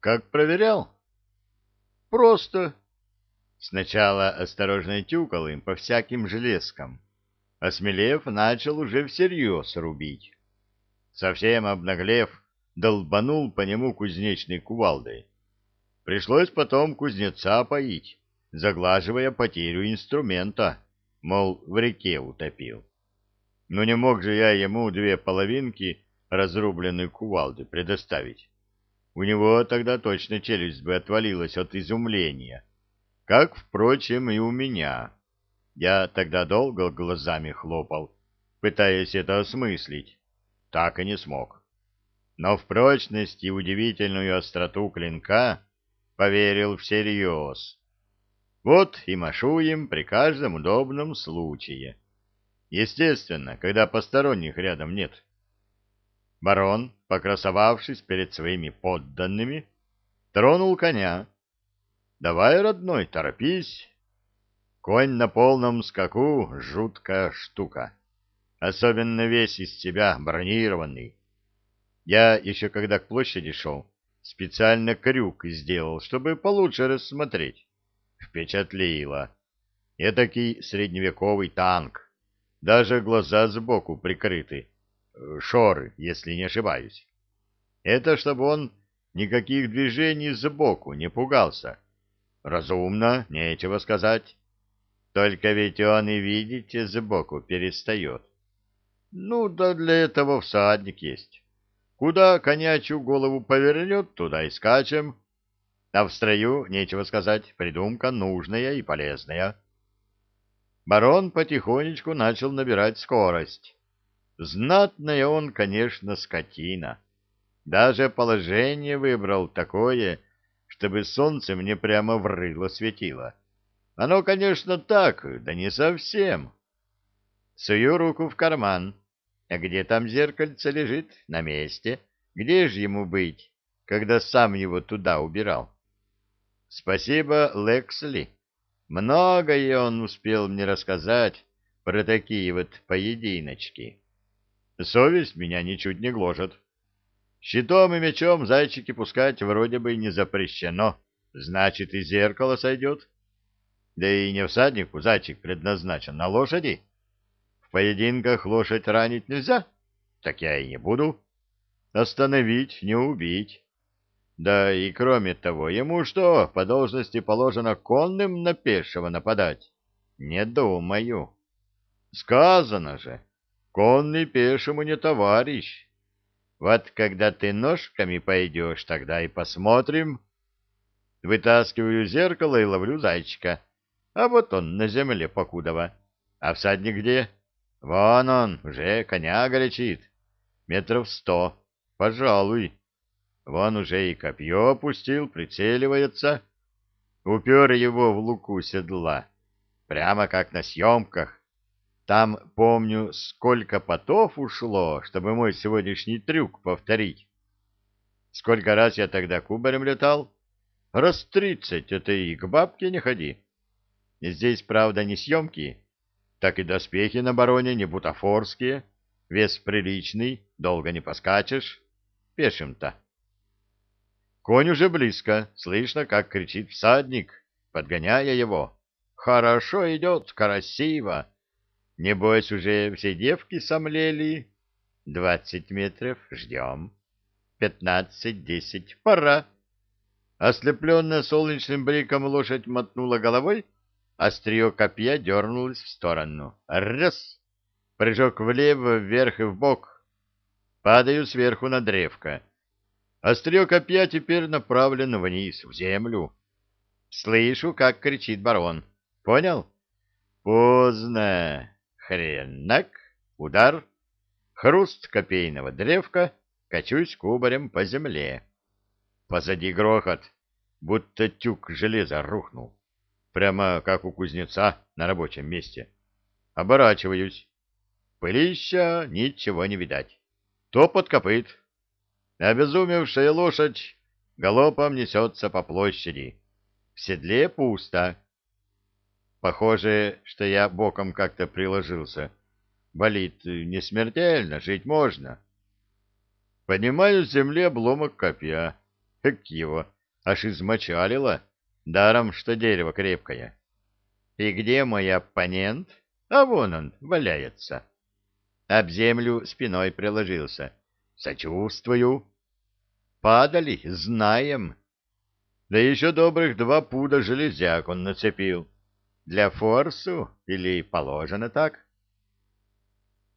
Как проверял? Просто. Сначала осторожно тюкал им по всяким железкам. Осмелев, начал уже всерьез рубить. Совсем обнаглев, долбанул по нему кузнечной кувалдой. Пришлось потом кузнеца поить, заглаживая потерю инструмента, мол, в реке утопил. Но не мог же я ему две половинки разрубленной кувалды предоставить. У него тогда точно челюсть бы отвалилась от изумления, как, впрочем, и у меня. Я тогда долго глазами хлопал, пытаясь это осмыслить, так и не смог. Но в прочность и удивительную остроту клинка поверил всерьез. Вот и машу им при каждом удобном случае. Естественно, когда посторонних рядом нет. Барон, покрасовавшись перед своими подданными, тронул коня. «Давай, родной, торопись!» Конь на полном скаку — жуткая штука. Особенно весь из себя бронированный. Я еще когда к площади шел, специально крюк сделал, чтобы получше рассмотреть. Впечатлило. Этакий средневековый танк. Даже глаза сбоку прикрыты шоры, если не ошибаюсь. Это чтобы он никаких движений сбоку не пугался. Разумно, нечего сказать. Только ведь он и, видите, сбоку перестает. Ну, да для этого всадник есть. Куда конячью голову повернет, туда и скачем. А в строю, нечего сказать, придумка нужная и полезная. Барон потихонечку начал набирать скорость. Знатная он, конечно, скотина. Даже положение выбрал такое, чтобы солнце мне прямо в рыло светило. Оно, конечно, так, да не совсем. Сую руку в карман. А где там зеркальце лежит? На месте. Где же ему быть, когда сам его туда убирал? Спасибо, Лексли. Многое он успел мне рассказать про такие вот поединочки. Совесть меня ничуть не гложет. Щитом и мечом зайчики пускать вроде бы не запрещено, значит и зеркало сойдет. Да и не всаднику зайчик предназначен, на лошади. В поединках лошадь ранить нельзя, так я и не буду. Остановить, не убить. Да и кроме того, ему что, по должности положено конным на пешего нападать? Не думаю. Сказано же, Конный пешему не товарищ. Вот когда ты ножками пойдешь, тогда и посмотрим. Вытаскиваю зеркало и ловлю зайчика. А вот он на земле покудова. А всадник где? Вон он, уже коня горячит. Метров сто, пожалуй. Вон уже и копье опустил, прицеливается. Упер его в луку седла. Прямо как на съемках. Там, помню, сколько потов ушло, чтобы мой сегодняшний трюк повторить. Сколько раз я тогда кубарем летал? Раз тридцать, это и к бабке не ходи. Здесь, правда, не съемки, так и доспехи на бароне не бутафорские, вес приличный, долго не поскачешь. Пешим-то. Конь уже близко, слышно, как кричит всадник, подгоняя его. Хорошо идет, красиво. Небось, уже все девки сомлели. Двадцать метров, ждем. Пятнадцать, десять, пора. Ослепленная солнечным бликом лошадь мотнула головой, острие копья дернулось в сторону. Раз! Прыжок влево, вверх и вбок. Падаю сверху на древко. Острие копья теперь направлено вниз, в землю. Слышу, как кричит барон. Понял? Поздно. Хренак, удар, хруст копейного древка, качусь кубарем по земле. Позади грохот, будто тюк железа рухнул. Прямо как у кузнеца на рабочем месте. Оборачиваюсь. Пылища ничего не видать. Топот копыт. Обезумевшая лошадь галопом несется по площади. В седле пусто. Похоже, что я боком как-то приложился. Болит не смертельно, жить можно. Поднимаю с земли обломок копья. Как его, аж измочалило, даром, что дерево крепкое. И где мой оппонент? А вон он, валяется. Об землю спиной приложился. Сочувствую. Падали, знаем. Да еще добрых два пуда железяк он нацепил. Для форсу или положено так?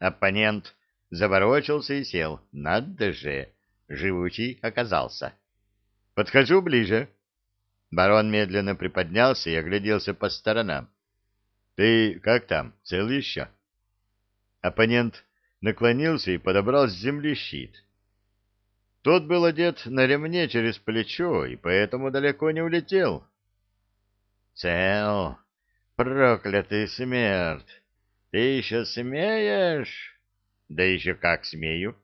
Оппонент заворочился и сел. Надо же, живучий оказался. Подхожу ближе. Барон медленно приподнялся и огляделся по сторонам. — Ты как там, цел еще? Оппонент наклонился и подобрал с земли щит. Тот был одет на ремне через плечо и поэтому далеко не улетел. — Цел, проклятый смерть, ты еще смеешь? — Да еще как смею.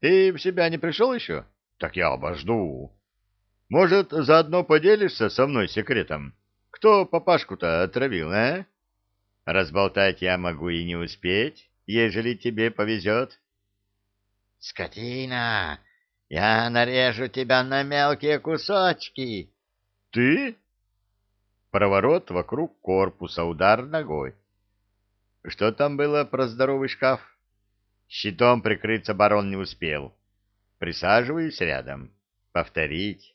Ты в себя не пришел еще? Так я обожду. Может, заодно поделишься со мной секретом? Кто папашку-то отравил, а? Разболтать я могу и не успеть, ежели тебе повезет. — Скотина! Я нарежу тебя на мелкие кусочки. — Ты? Проворот вокруг корпуса, удар ногой. Что там было про здоровый шкаф? Щитом прикрыться барон не успел. Присаживаюсь рядом. Повторить.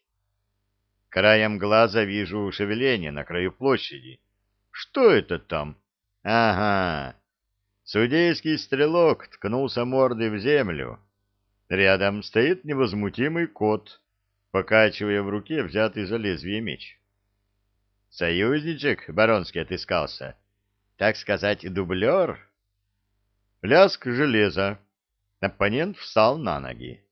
Краем глаза вижу шевеление на краю площади. Что это там? Ага. Судейский стрелок ткнулся мордой в землю. Рядом стоит невозмутимый кот, покачивая в руке взятый за лезвие меч. Союзничек баронский отыскался. Так сказать, дублер. Лязг железа. Оппонент встал на ноги.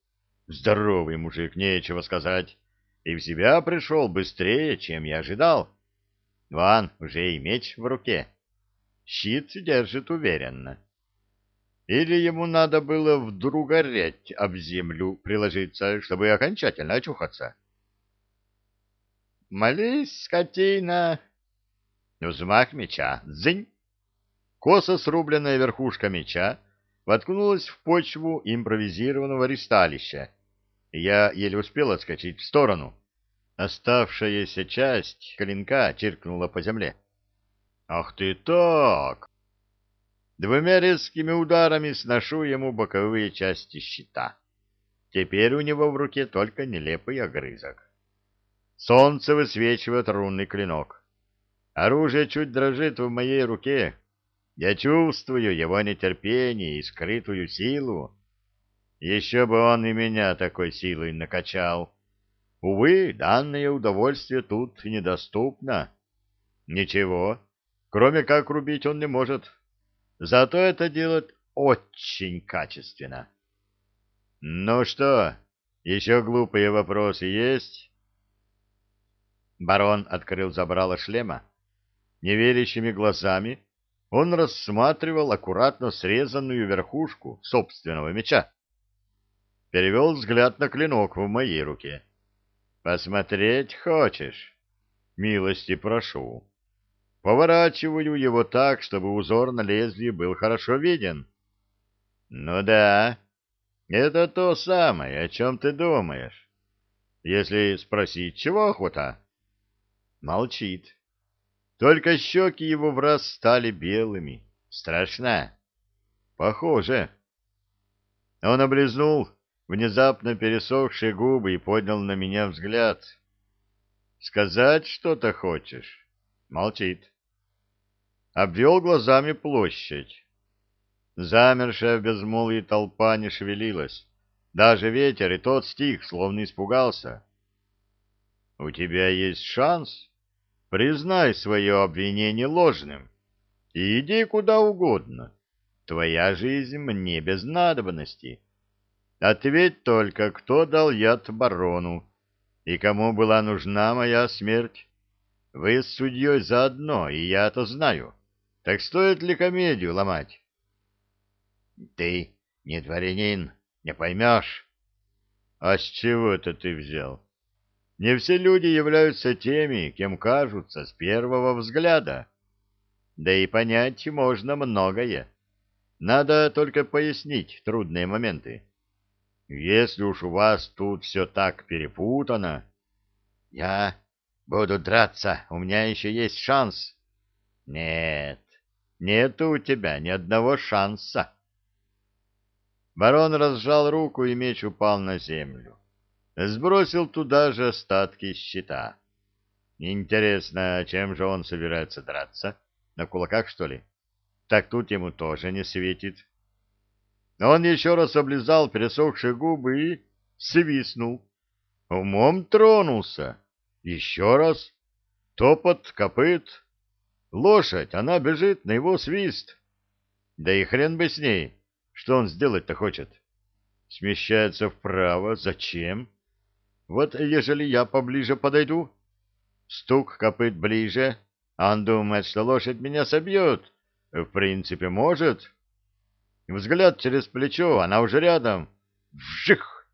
Здоровый мужик, нечего сказать и в себя пришел быстрее, чем я ожидал. Ван уже и меч в руке. Щит держит уверенно. Или ему надо было вдруг гореть об землю приложиться, чтобы окончательно очухаться? «Молись, скотина!» Взмах меча. Дзынь! Косо срубленная верхушка меча воткнулась в почву импровизированного ристалища, я еле успел отскочить в сторону. Оставшаяся часть клинка чиркнула по земле. «Ах ты так!» Двумя резкими ударами сношу ему боковые части щита. Теперь у него в руке только нелепый огрызок. Солнце высвечивает рунный клинок. Оружие чуть дрожит в моей руке. Я чувствую его нетерпение и скрытую силу. Еще бы он и меня такой силой накачал. Увы, данное удовольствие тут недоступно. Ничего, кроме как рубить он не может. Зато это делает очень качественно. Ну что, еще глупые вопросы есть? Барон открыл забрало шлема. Неверящими глазами он рассматривал аккуратно срезанную верхушку собственного меча перевел взгляд на клинок в моей руке. «Посмотреть хочешь? Милости прошу». Поворачиваю его так, чтобы узор на лезвии был хорошо виден. «Ну да, это то самое, о чем ты думаешь. Если спросить, чего охота?» Молчит. Только щеки его в раз стали белыми. Страшно? Похоже. Он облизнул внезапно пересохшие губы и поднял на меня взгляд. «Сказать что-то хочешь?» Молчит. Обвел глазами площадь. Замершая в безмолвии толпа не шевелилась. Даже ветер и тот стих, словно испугался. «У тебя есть шанс. Признай свое обвинение ложным. И иди куда угодно. Твоя жизнь мне без надобности». Ответь только, кто дал яд барону и кому была нужна моя смерть. Вы с судьей заодно, и я это знаю. Так стоит ли комедию ломать? Ты не дворянин, не поймешь. А с чего это ты взял? Не все люди являются теми, кем кажутся с первого взгляда. Да и понять можно многое. Надо только пояснить трудные моменты. Если уж у вас тут все так перепутано... Я буду драться, у меня еще есть шанс. Нет, нет у тебя ни одного шанса. Барон разжал руку, и меч упал на землю. Сбросил туда же остатки щита. Интересно, чем же он собирается драться? На кулаках, что ли? Так тут ему тоже не светит. Он еще раз облизал пересохшие губы и свистнул. Умом тронулся. Еще раз. Топот копыт. Лошадь, она бежит на его свист. Да и хрен бы с ней. Что он сделать-то хочет? Смещается вправо. Зачем? Вот ежели я поближе подойду, стук копыт ближе, а он думает, что лошадь меня собьет. В принципе, может. Взгляд через плечо, она уже рядом. Вжих!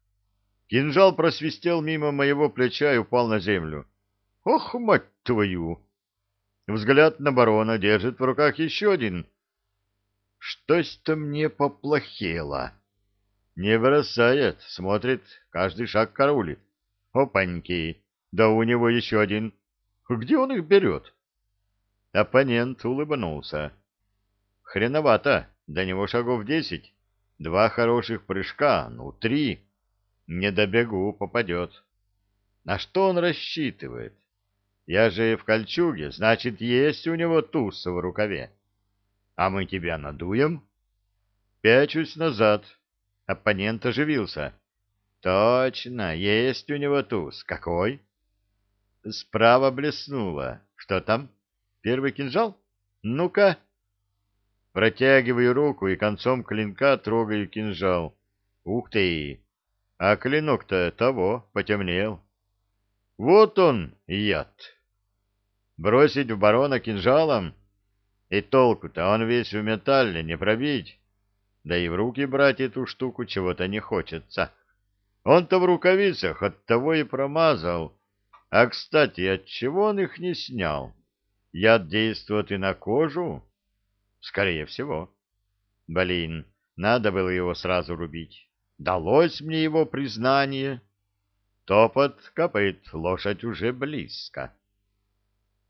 Кинжал просвистел мимо моего плеча и упал на землю. Ох, мать твою! Взгляд на барона держит в руках еще один. Что-то мне поплохело. Не бросает, смотрит, каждый шаг караулит. Опаньки! Да у него еще один. Где он их берет? Оппонент улыбнулся. Хреновато, до него шагов десять. Два хороших прыжка, ну, три. Не добегу, попадет. На что он рассчитывает? Я же в кольчуге, значит, есть у него туз в рукаве. А мы тебя надуем? Пячусь назад. Оппонент оживился. Точно, есть у него туз. Какой? Справа блеснуло. Что там? Первый кинжал? Ну-ка. Протягиваю руку и концом клинка трогаю кинжал. Ух ты! А клинок-то того, потемнел. Вот он, яд. Бросить в барона кинжалом? И толку-то, он весь в металле, не пробить. Да и в руки брать эту штуку чего-то не хочется. Он-то в рукавицах, оттого и промазал. А, кстати, отчего он их не снял? Яд действует и на кожу? Скорее всего. Блин, надо было его сразу рубить. Далось мне его признание. Топот копыт, лошадь уже близко.